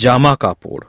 जामा का पोल।